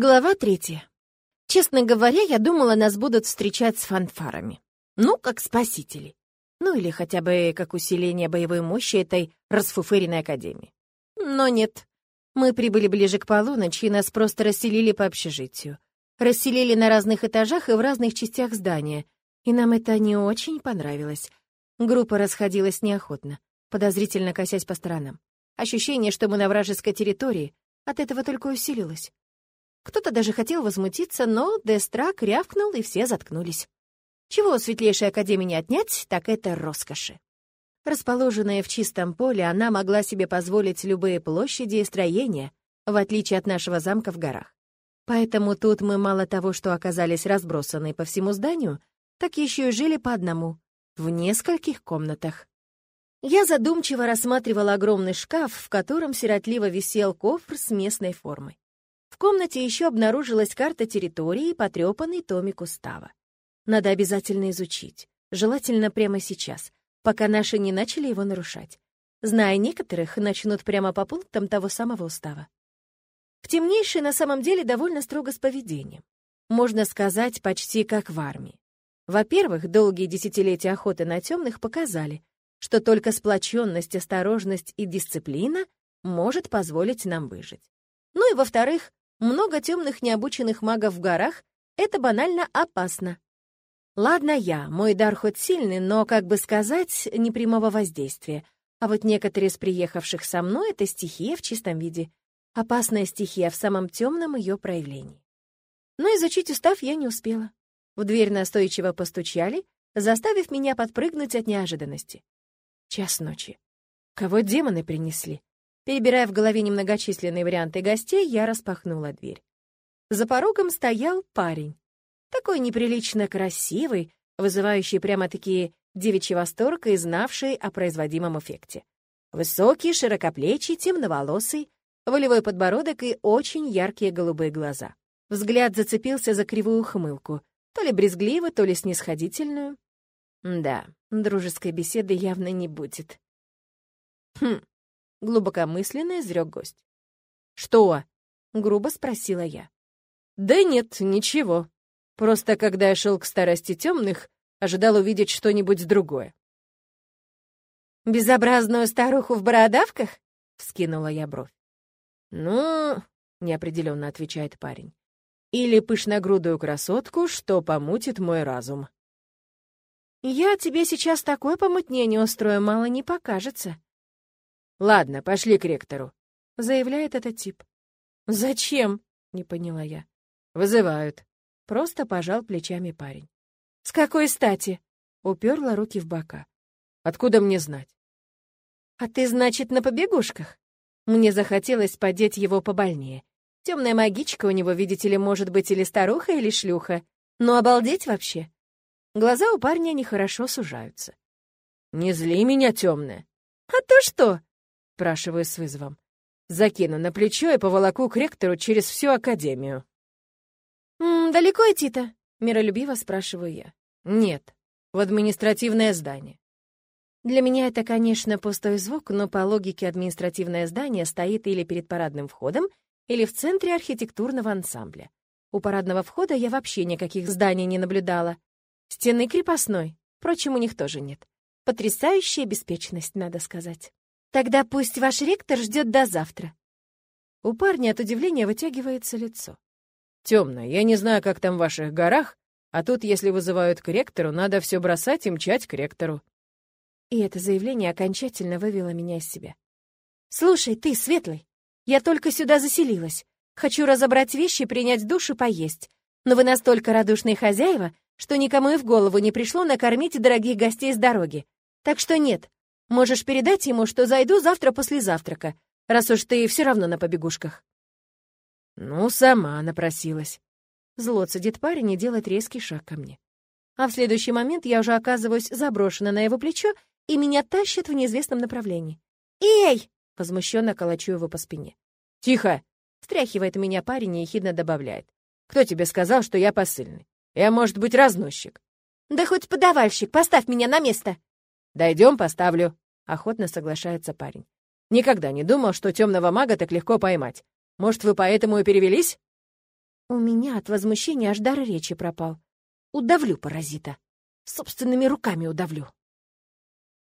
Глава третья. Честно говоря, я думала, нас будут встречать с фанфарами. Ну, как спасители. Ну, или хотя бы как усиление боевой мощи этой расфуфыренной академии. Но нет. Мы прибыли ближе к полуночи, и нас просто расселили по общежитию. Расселили на разных этажах и в разных частях здания. И нам это не очень понравилось. Группа расходилась неохотно, подозрительно косясь по сторонам. Ощущение, что мы на вражеской территории, от этого только усилилось. Кто-то даже хотел возмутиться, но Дестрак рявкнул, и все заткнулись. Чего у Светлейшей Академии отнять, так это роскоши. Расположенная в чистом поле, она могла себе позволить любые площади и строения, в отличие от нашего замка в горах. Поэтому тут мы мало того, что оказались разбросаны по всему зданию, так еще и жили по одному, в нескольких комнатах. Я задумчиво рассматривала огромный шкаф, в котором сиротливо висел кофр с местной формой. В комнате еще обнаружилась карта территории и потрепанный томик устава. Надо обязательно изучить, желательно прямо сейчас, пока наши не начали его нарушать. Зная некоторых, начнут прямо по пунктам того самого устава. В темнейшей на самом деле довольно строго с поведением. Можно сказать, почти как в армии. Во-первых, долгие десятилетия охоты на темных показали, что только сплоченность, осторожность и дисциплина может позволить нам выжить. Ну и во-вторых, много темных необученных магов в горах — это банально опасно. Ладно я, мой дар хоть сильный, но, как бы сказать, непрямого воздействия. А вот некоторые из приехавших со мной — это стихия в чистом виде. Опасная стихия в самом темном ее проявлении. Но изучить устав я не успела. В дверь настойчиво постучали, заставив меня подпрыгнуть от неожиданности. Час ночи. Кого демоны принесли? Перебирая в голове немногочисленные варианты гостей, я распахнула дверь. За порогом стоял парень. Такой неприлично красивый, вызывающий прямо-таки девичий восторг и знавший о производимом эффекте. Высокий, широкоплечий, темноволосый, волевой подбородок и очень яркие голубые глаза. Взгляд зацепился за кривую хмылку, то ли брезгливо, то ли снисходительную. Да, дружеской беседы явно не будет. Хм, — глубокомысленно изрек гость. «Что?» — грубо спросила я. «Да нет, ничего. Просто когда я шел к старости темных, ожидал увидеть что-нибудь другое». «Безобразную старуху в бородавках?» — вскинула я бровь. «Ну...» — неопределенно отвечает парень. «Или пышногрудую красотку, что помутит мой разум». «Я тебе сейчас такое помутнение устрою, мало не покажется», «Ладно, пошли к ректору», — заявляет этот тип. «Зачем?» — не поняла я. «Вызывают». Просто пожал плечами парень. «С какой стати?» — уперла руки в бока. «Откуда мне знать?» «А ты, значит, на побегушках?» Мне захотелось подеть его побольнее. Темная магичка у него, видите ли, может быть или старуха, или шлюха. Но обалдеть вообще. Глаза у парня нехорошо сужаются. «Не зли меня, темная!» «А то что?» Спрашиваю с вызовом. Закину на плечо и поволоку к ректору через всю академию. «М -м, «Далеко идти-то?» — миролюбиво спрашиваю я. «Нет, в административное здание». Для меня это, конечно, пустой звук, но по логике административное здание стоит или перед парадным входом, или в центре архитектурного ансамбля. У парадного входа я вообще никаких зданий не наблюдала. Стены крепостной, впрочем, у них тоже нет. Потрясающая беспечность, надо сказать. Тогда пусть ваш ректор ждет до завтра. У парня от удивления вытягивается лицо. Темно, я не знаю, как там в ваших горах, а тут, если вызывают к ректору, надо все бросать и мчать к ректору. И это заявление окончательно вывело меня из себя. «Слушай, ты, Светлый, я только сюда заселилась. Хочу разобрать вещи, принять душ и поесть. Но вы настолько радушные хозяева, что никому и в голову не пришло накормить дорогих гостей с дороги. Так что нет, Можешь передать ему, что зайду завтра после завтрака, раз уж ты все равно на побегушках». «Ну, сама напросилась». Зло цедит парень и делает резкий шаг ко мне. А в следующий момент я уже оказываюсь заброшена на его плечо, и меня тащат в неизвестном направлении. «Эй!» — возмущенно колочу его по спине. «Тихо!» — встряхивает меня парень и ехидно добавляет. «Кто тебе сказал, что я посыльный? Я, может быть, разносчик?» «Да хоть подавальщик, поставь меня на место!» «Дойдем, поставлю», — охотно соглашается парень. «Никогда не думал, что темного мага так легко поймать. Может, вы поэтому и перевелись?» У меня от возмущения аж дар речи пропал. Удавлю паразита. Собственными руками удавлю.